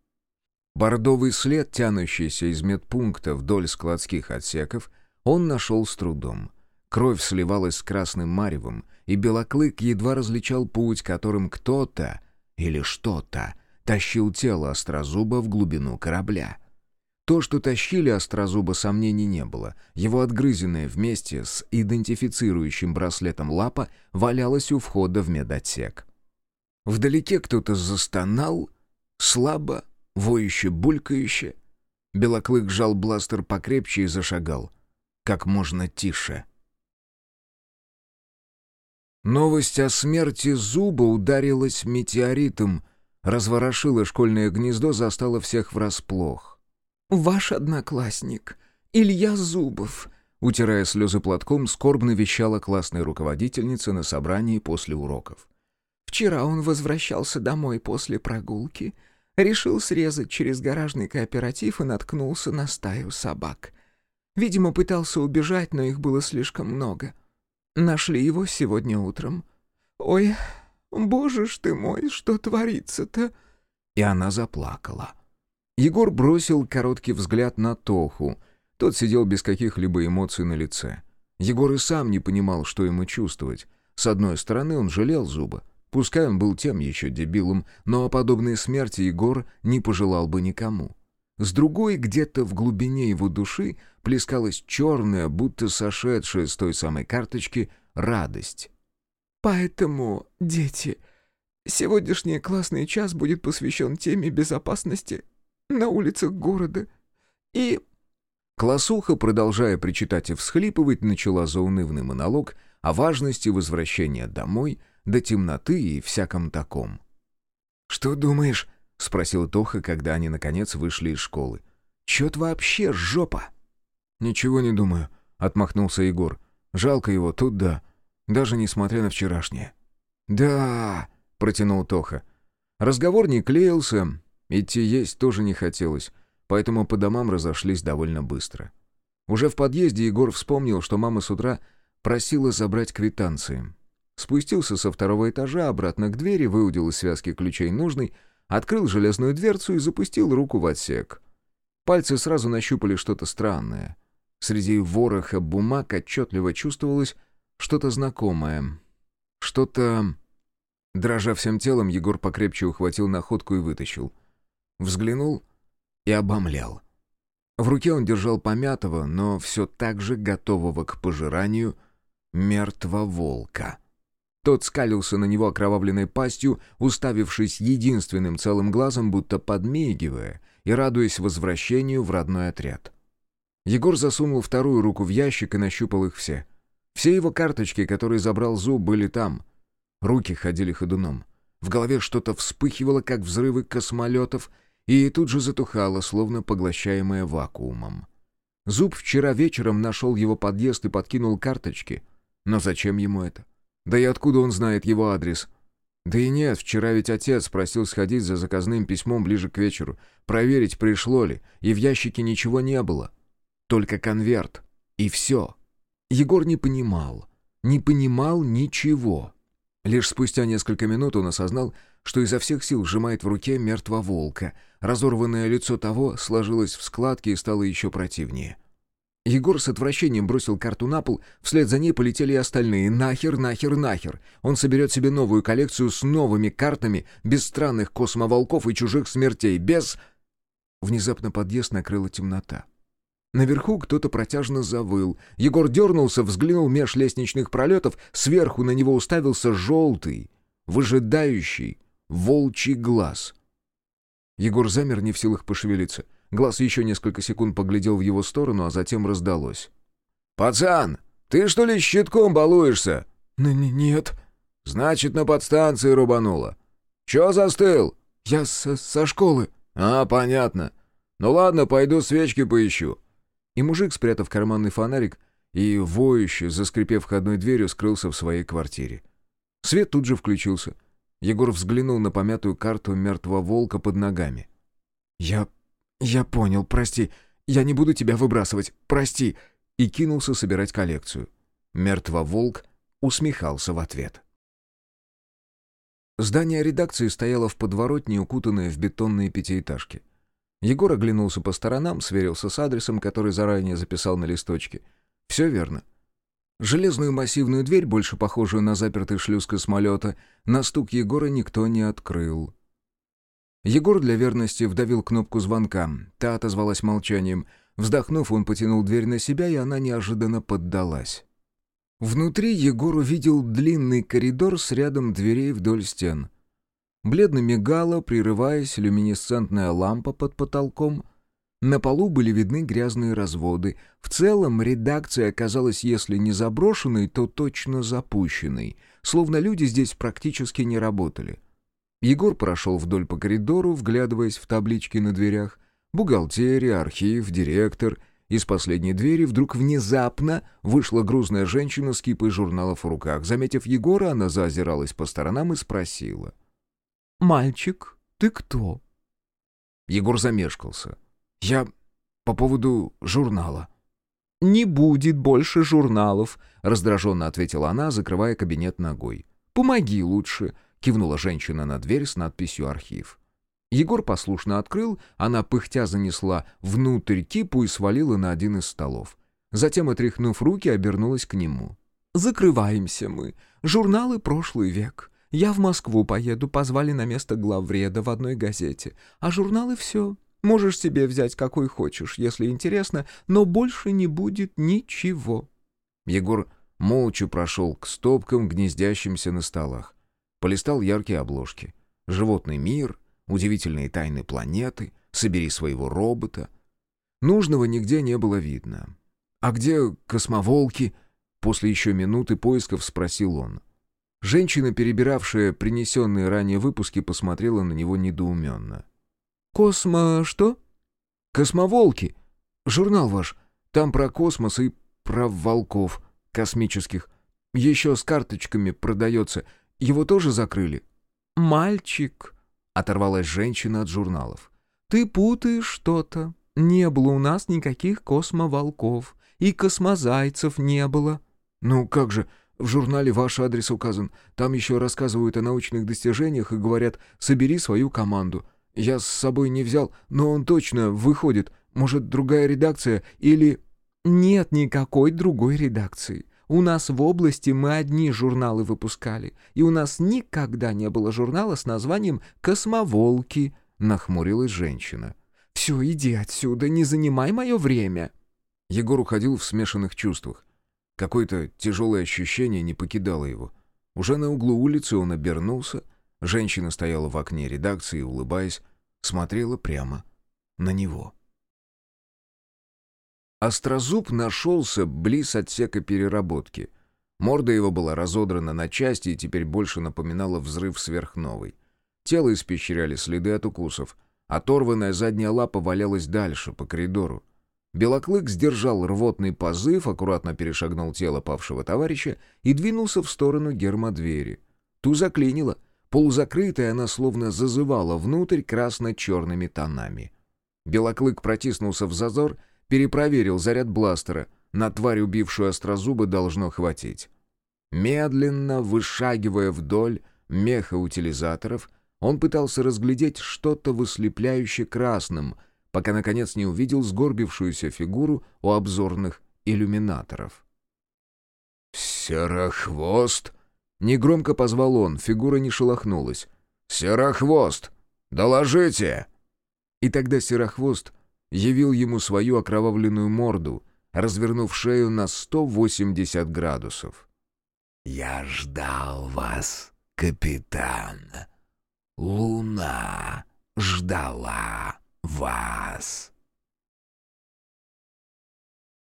Бордовый след, тянущийся из медпункта вдоль складских отсеков, он нашел с трудом. Кровь сливалась с красным маревом, и Белоклык едва различал путь, которым кто-то или что-то тащил тело Острозуба в глубину корабля. То, что тащили Острозуба, сомнений не было. Его отгрызенное вместе с идентифицирующим браслетом лапа валялось у входа в медотсек. Вдалеке кто-то застонал, слабо, воюще, булькающе. Белоклык сжал бластер покрепче и зашагал. Как можно тише. Новость о смерти Зуба ударилась метеоритом, разворошила школьное гнездо, застала всех врасплох. «Ваш одноклассник, Илья Зубов», утирая слезы платком, скорбно вещала классная руководительница на собрании после уроков. «Вчера он возвращался домой после прогулки, решил срезать через гаражный кооператив и наткнулся на стаю собак. Видимо, пытался убежать, но их было слишком много». Нашли его сегодня утром. Ой, боже ж ты мой, что творится-то?» И она заплакала. Егор бросил короткий взгляд на Тоху. Тот сидел без каких-либо эмоций на лице. Егор и сам не понимал, что ему чувствовать. С одной стороны, он жалел зуба. Пускай он был тем еще дебилом, но о подобной смерти Егор не пожелал бы никому. С другой, где-то в глубине его души плескалась черная, будто сошедшая с той самой карточки, радость. «Поэтому, дети, сегодняшний классный час будет посвящен теме безопасности на улицах города. И...» Классуха, продолжая причитать и всхлипывать, начала заунывный монолог о важности возвращения домой до темноты и всяком таком. «Что думаешь?» — спросил Тоха, когда они, наконец, вышли из школы. «Чё-то вообще жопа!» «Ничего не думаю», — отмахнулся Егор. «Жалко его, тут да. Даже несмотря на вчерашнее». «Да», — протянул Тоха. Разговор не клеился, идти есть тоже не хотелось, поэтому по домам разошлись довольно быстро. Уже в подъезде Егор вспомнил, что мама с утра просила забрать квитанции. Спустился со второго этажа обратно к двери, выудил из связки ключей нужный, открыл железную дверцу и запустил руку в отсек. Пальцы сразу нащупали что-то странное. Среди вороха бумаг отчетливо чувствовалось что-то знакомое. Что-то... Дрожа всем телом, Егор покрепче ухватил находку и вытащил. Взглянул и обомлял. В руке он держал помятого, но все так же готового к пожиранию мертвого волка. Тот скалился на него окровавленной пастью, уставившись единственным целым глазом, будто подмигивая и радуясь возвращению в родной отряд. Егор засунул вторую руку в ящик и нащупал их все. Все его карточки, которые забрал Зуб, были там. Руки ходили ходуном. В голове что-то вспыхивало, как взрывы космолетов, и тут же затухало, словно поглощаемое вакуумом. Зуб вчера вечером нашел его подъезд и подкинул карточки. Но зачем ему это? Да и откуда он знает его адрес? Да и нет, вчера ведь отец просил сходить за заказным письмом ближе к вечеру, проверить, пришло ли, и в ящике ничего не было. Только конверт. И все. Егор не понимал. Не понимал ничего. Лишь спустя несколько минут он осознал, что изо всех сил сжимает в руке мертвого волка. Разорванное лицо того сложилось в складки и стало еще противнее. Егор с отвращением бросил карту на пол, вслед за ней полетели и остальные. Нахер, нахер, нахер. Он соберет себе новую коллекцию с новыми картами, без странных космоволков и чужих смертей, без... Внезапно подъезд накрыла темнота. Наверху кто-то протяжно завыл. Егор дернулся, взглянул меж лестничных пролетов, сверху на него уставился желтый, выжидающий, волчий глаз. Егор замер, не в силах пошевелиться. Глаз еще несколько секунд поглядел в его сторону, а затем раздалось. «Пацан, ты что ли щитком балуешься?» Н «Нет». «Значит, на подстанции рубануло. Чё застыл?» «Я со, со школы». «А, понятно. Ну ладно, пойду свечки поищу». И мужик, спрятав карманный фонарик и воющий, заскрипев входной дверью, скрылся в своей квартире. Свет тут же включился. Егор взглянул на помятую карту мертвого волка под ногами. «Я «Я понял, прости. Я не буду тебя выбрасывать. Прости!» И кинулся собирать коллекцию. Мертвоволк усмехался в ответ. Здание редакции стояло в подворотне, укутанное в бетонные пятиэтажки. Егор оглянулся по сторонам, сверился с адресом, который заранее записал на листочке. Все верно. Железную массивную дверь, больше похожую на запертый шлюз космолета, на стук Егора никто не открыл. Егор для верности вдавил кнопку звонка. Та отозвалась молчанием. Вздохнув, он потянул дверь на себя, и она неожиданно поддалась. Внутри Егор увидел длинный коридор с рядом дверей вдоль стен. Бледно мигала, прерываясь, люминесцентная лампа под потолком. На полу были видны грязные разводы. В целом редакция оказалась, если не заброшенной, то точно запущенной, словно люди здесь практически не работали. Егор прошел вдоль по коридору, вглядываясь в таблички на дверях. Бухгалтерия, архив, директор. Из последней двери вдруг внезапно вышла грузная женщина с кипой журналов в руках. Заметив Егора, она заозиралась по сторонам и спросила. «Мальчик, ты кто?» Егор замешкался. «Я по поводу журнала». «Не будет больше журналов», — раздраженно ответила она, закрывая кабинет ногой. «Помоги лучше кивнула женщина на дверь с надписью «Архив». Егор послушно открыл, она пыхтя занесла внутрь кипу и свалила на один из столов. Затем, отряхнув руки, обернулась к нему. «Закрываемся мы. Журналы «Прошлый век». Я в Москву поеду, позвали на место главреда в одной газете. А журналы все. Можешь себе взять какой хочешь, если интересно, но больше не будет ничего». Егор молча прошел к стопкам, гнездящимся на столах. Полистал яркие обложки. «Животный мир», «Удивительные тайны планеты», «Собери своего робота». Нужного нигде не было видно. «А где космоволки?» После еще минуты поисков спросил он. Женщина, перебиравшая принесенные ранее выпуски, посмотрела на него недоуменно. «Космо... что?» «Космоволки. Журнал ваш. Там про космос и про волков космических. Еще с карточками продается. Его тоже закрыли?» «Мальчик», — оторвалась женщина от журналов, — «ты путаешь что-то. Не было у нас никаких космоволков, и космозайцев не было». «Ну как же, в журнале ваш адрес указан. Там еще рассказывают о научных достижениях и говорят «собери свою команду». Я с собой не взял, но он точно выходит. Может, другая редакция или...» «Нет никакой другой редакции. У нас в области мы одни журналы выпускали, и у нас никогда не было журнала с названием «Космоволки», — нахмурилась женщина. «Все, иди отсюда, не занимай мое время». Егор уходил в смешанных чувствах. Какое-то тяжелое ощущение не покидало его. Уже на углу улицы он обернулся. Женщина стояла в окне редакции и, улыбаясь, смотрела прямо на него. Острозуб нашелся близ отсека переработки. Морда его была разодрана на части и теперь больше напоминала взрыв сверхновой. Тело испещряли следы от укусов. Оторванная задняя лапа валялась дальше, по коридору. Белоклык сдержал рвотный позыв, аккуратно перешагнул тело павшего товарища и двинулся в сторону гермодвери. Ту заклинило. Полузакрытая она словно зазывала внутрь красно-черными тонами. Белоклык протиснулся в зазор — Перепроверил заряд бластера. На тварь, убившую острозуба, должно хватить. Медленно, вышагивая вдоль меха утилизаторов, он пытался разглядеть что-то выслепляющее красным, пока, наконец, не увидел сгорбившуюся фигуру у обзорных иллюминаторов. «Серохвост!» — негромко позвал он, фигура не шелохнулась. «Серохвост! Доложите!» И тогда Серохвост явил ему свою окровавленную морду, развернув шею на 180 градусов. «Я ждал вас, капитан. Луна ждала вас».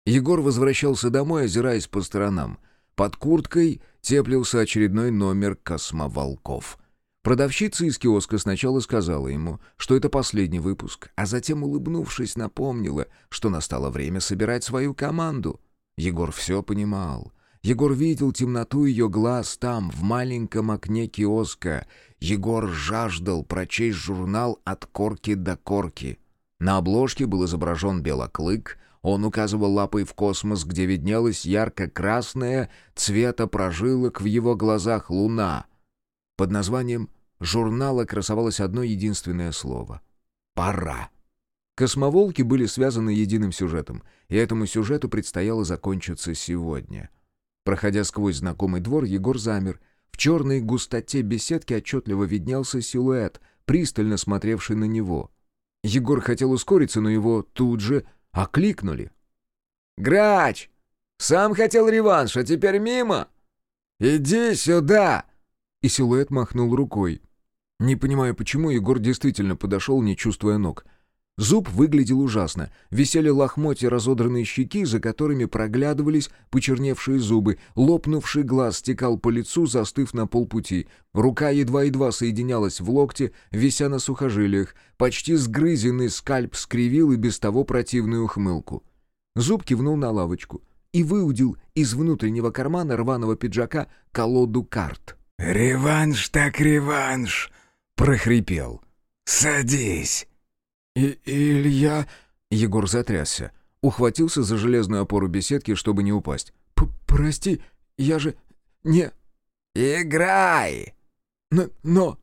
Егор возвращался домой, озираясь по сторонам. Под курткой теплился очередной номер «Космоволков». Продавщица из киоска сначала сказала ему, что это последний выпуск, а затем, улыбнувшись, напомнила, что настало время собирать свою команду. Егор все понимал. Егор видел темноту ее глаз там, в маленьком окне киоска. Егор жаждал прочесть журнал от корки до корки. На обложке был изображен белоклык, он указывал лапой в космос, где виднелась ярко-красная цвета прожилок в его глазах луна — под названием журнала красовалось одно единственное слово — «Пора». Космоволки были связаны единым сюжетом, и этому сюжету предстояло закончиться сегодня. Проходя сквозь знакомый двор, Егор замер. В черной густоте беседки отчетливо виднелся силуэт, пристально смотревший на него. Егор хотел ускориться, но его тут же окликнули. «Грач! Сам хотел реванш, а теперь мимо! Иди сюда!» И силуэт махнул рукой. Не понимая почему, Егор действительно подошел, не чувствуя ног. Зуб выглядел ужасно. Висели лохмотья разодранные щеки, за которыми проглядывались почерневшие зубы. Лопнувший глаз стекал по лицу, застыв на полпути. Рука едва-едва соединялась в локте, вися на сухожилиях. Почти сгрызенный скальп скривил и без того противную ухмылку. Зуб кивнул на лавочку и выудил из внутреннего кармана рваного пиджака колоду карт. «Реванш так реванш!» — прохрипел. «Садись!» И Илья...» Егор затрясся. Ухватился за железную опору беседки, чтобы не упасть. П «Прости, я же... не...» «Играй!» «Но... но...»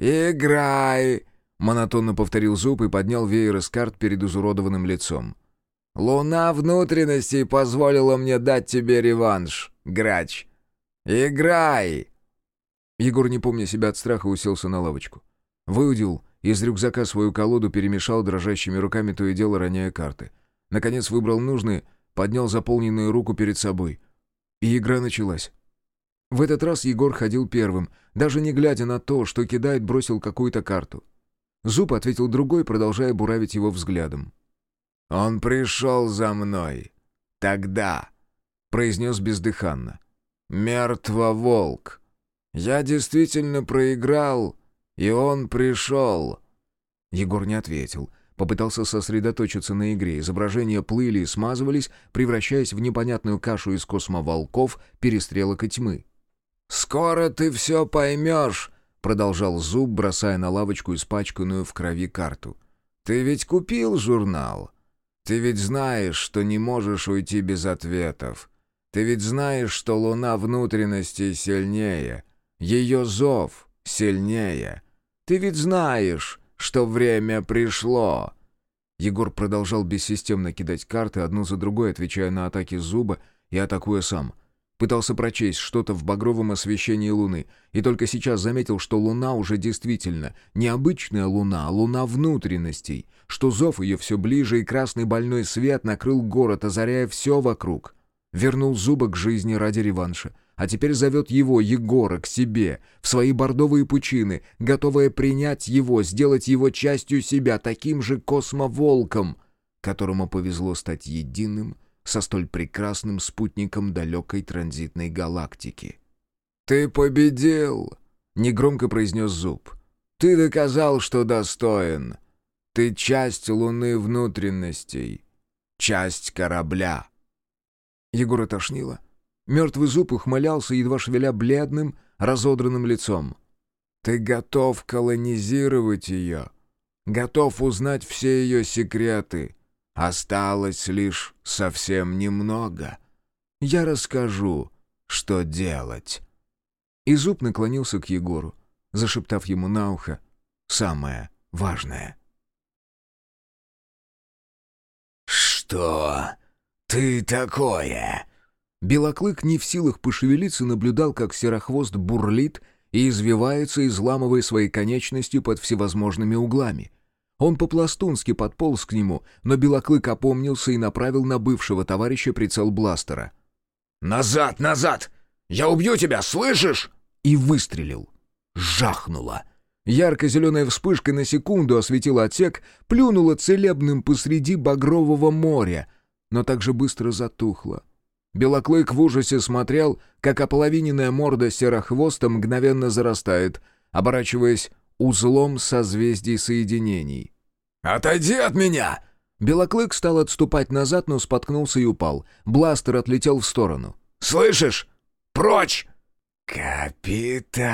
«Играй!» Монотонно повторил зуб и поднял веер из карт перед изуродованным лицом. «Луна внутренностей позволила мне дать тебе реванш, грач. Играй!» Егор, не помня себя от страха, уселся на лавочку. Выудил из рюкзака свою колоду перемешал дрожащими руками то и дело роняя карты. Наконец выбрал нужные, поднял заполненную руку перед собой. И игра началась. В этот раз Егор ходил первым, даже не глядя на то, что кидает, бросил какую-то карту. Зуб ответил другой, продолжая буравить его взглядом. «Он пришел за мной. Тогда», — произнес бездыханно. «Мертво волк. Я действительно проиграл, и он пришел». Егор не ответил. Попытался сосредоточиться на игре. Изображения плыли и смазывались, превращаясь в непонятную кашу из космоволков, перестрелок и тьмы. «Скоро ты все поймешь», — продолжал Зуб, бросая на лавочку испачканную в крови карту. «Ты ведь купил журнал? Ты ведь знаешь, что не можешь уйти без ответов. Ты ведь знаешь, что луна внутренности сильнее. Ее зов сильнее. Ты ведь знаешь, что время пришло!» Егор продолжал бессистемно кидать карты, одну за другой, отвечая на атаки зуба и атакуя сам. Пытался прочесть что-то в багровом освещении луны, и только сейчас заметил, что луна уже действительно не обычная луна, а луна внутренностей, что зов ее все ближе, и красный больной свет накрыл город, озаряя все вокруг. Вернул зуба к жизни ради реванша — а теперь зовет его, Егора, к себе, в свои бордовые пучины, готовая принять его, сделать его частью себя, таким же космоволком, которому повезло стать единым со столь прекрасным спутником далекой транзитной галактики. «Ты победил!» — негромко произнес Зуб. «Ты доказал, что достоин. Ты часть луны внутренностей, часть корабля». Егора тошнило. Мертвый зуб ухмылялся, едва шевеля бледным, разодранным лицом. «Ты готов колонизировать ее, готов узнать все ее секреты. Осталось лишь совсем немного. Я расскажу, что делать». И зуб наклонился к Егору, зашептав ему на ухо самое важное. «Что ты такое?» Белоклык не в силах пошевелиться, наблюдал, как серохвост бурлит и извивается, изламывая свои конечности под всевозможными углами. Он по-пластунски подполз к нему, но Белоклык опомнился и направил на бывшего товарища прицел бластера. «Назад, назад! Я убью тебя, слышишь?» И выстрелил. Жахнуло. Ярко-зеленая вспышка на секунду осветила отсек, плюнула целебным посреди багрового моря, но также быстро затухла. Белоклык в ужасе смотрел, как ополовиненная морда серохвоста мгновенно зарастает, оборачиваясь узлом созвездий соединений. «Отойди от меня!» Белоклык стал отступать назад, но споткнулся и упал. Бластер отлетел в сторону. «Слышишь? Прочь!» «Капитан!»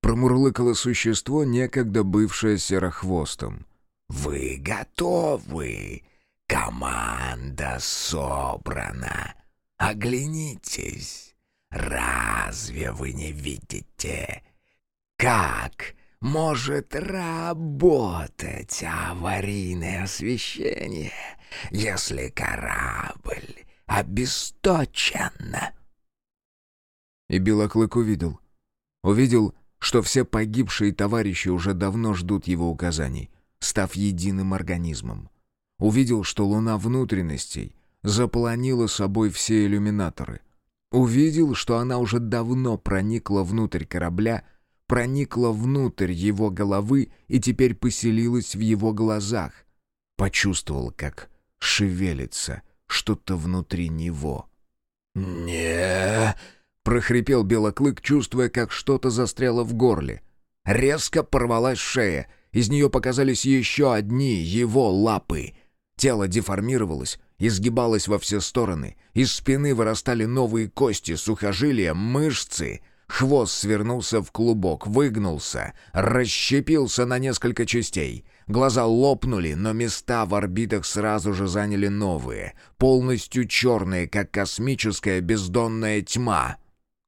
Промурлыкало существо, некогда бывшее серохвостом. «Вы готовы Команда собрана. Оглянитесь. Разве вы не видите, как может работать аварийное освещение, если корабль обесточен!» И Белоклык увидел. Увидел, что все погибшие товарищи уже давно ждут его указаний, став единым организмом. Увидел, что луна внутренностей заполонила собой все иллюминаторы. Увидел, что она уже давно проникла внутрь корабля, проникла внутрь его головы и теперь поселилась в его глазах. Почувствовал, как шевелится что-то внутри него. не прохрипел Белоклык, чувствуя, как что-то застряло в горле. Резко порвалась шея, из нее показались еще одни его лапы. Тело деформировалось, изгибалось во все стороны, из спины вырастали новые кости, сухожилия, мышцы. Хвост свернулся в клубок, выгнулся, расщепился на несколько частей. Глаза лопнули, но места в орбитах сразу же заняли новые, полностью черные, как космическая бездонная тьма.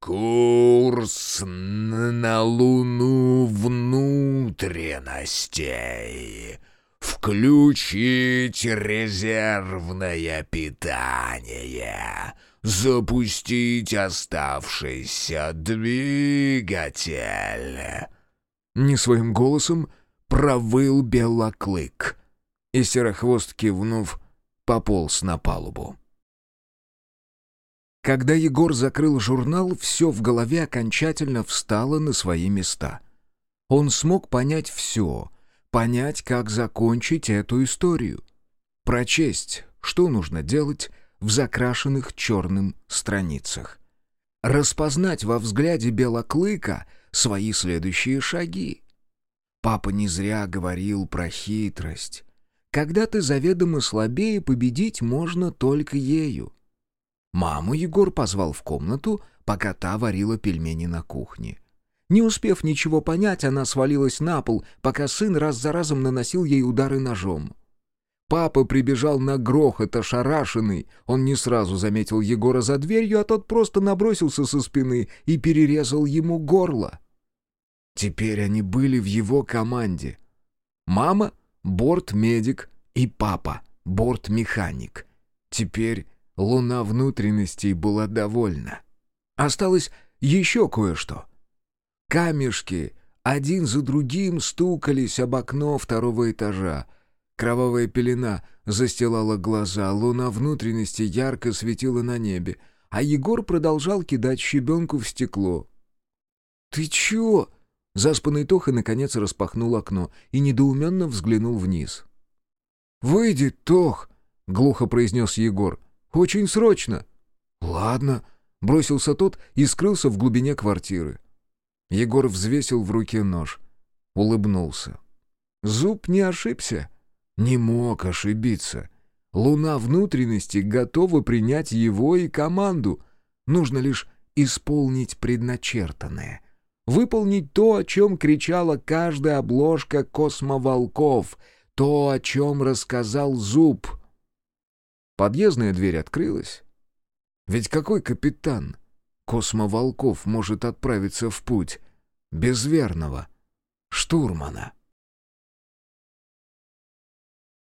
«Курс на Луну внутренностей. Включить резервное питание. Запустить оставшийся двигатель». Не своим голосом провыл белоклык. И серохвост, кивнув, пополз на палубу. Когда Егор закрыл журнал, все в голове окончательно встало на свои места. Он смог понять все, понять, как закончить эту историю. Прочесть, что нужно делать в закрашенных черным страницах. Распознать во взгляде белоклыка свои следующие шаги. Папа не зря говорил про хитрость. Когда ты заведомо слабее, победить можно только ею. Маму Егор позвал в комнату, пока та варила пельмени на кухне. Не успев ничего понять, она свалилась на пол, пока сын раз за разом наносил ей удары ножом. Папа прибежал на грохот, ошарашенный. Он не сразу заметил Егора за дверью, а тот просто набросился со спины и перерезал ему горло. Теперь они были в его команде. Мама — бортмедик и папа — бортмеханик. Теперь Луна внутренностей была довольна. Осталось еще кое-что. Камешки один за другим стукались об окно второго этажа. Кровавая пелена застилала глаза, луна внутренности ярко светила на небе, а Егор продолжал кидать щебенку в стекло. «Ты чё?» Заспанный Тоха наконец распахнул окно и недоуменно взглянул вниз. «Выйди, Тох!» — глухо произнес Егор. Очень срочно». «Ладно», — бросился тот и скрылся в глубине квартиры. Егор взвесил в руке нож. Улыбнулся. Зуб не ошибся. Не мог ошибиться. Луна внутренности готова принять его и команду. Нужно лишь исполнить предначертанное. Выполнить то, о чем кричала каждая обложка космоволков, то, о чем рассказал Зуб — Подъездная дверь открылась. Ведь какой капитан космоволков может отправиться в путь без верного штурмана?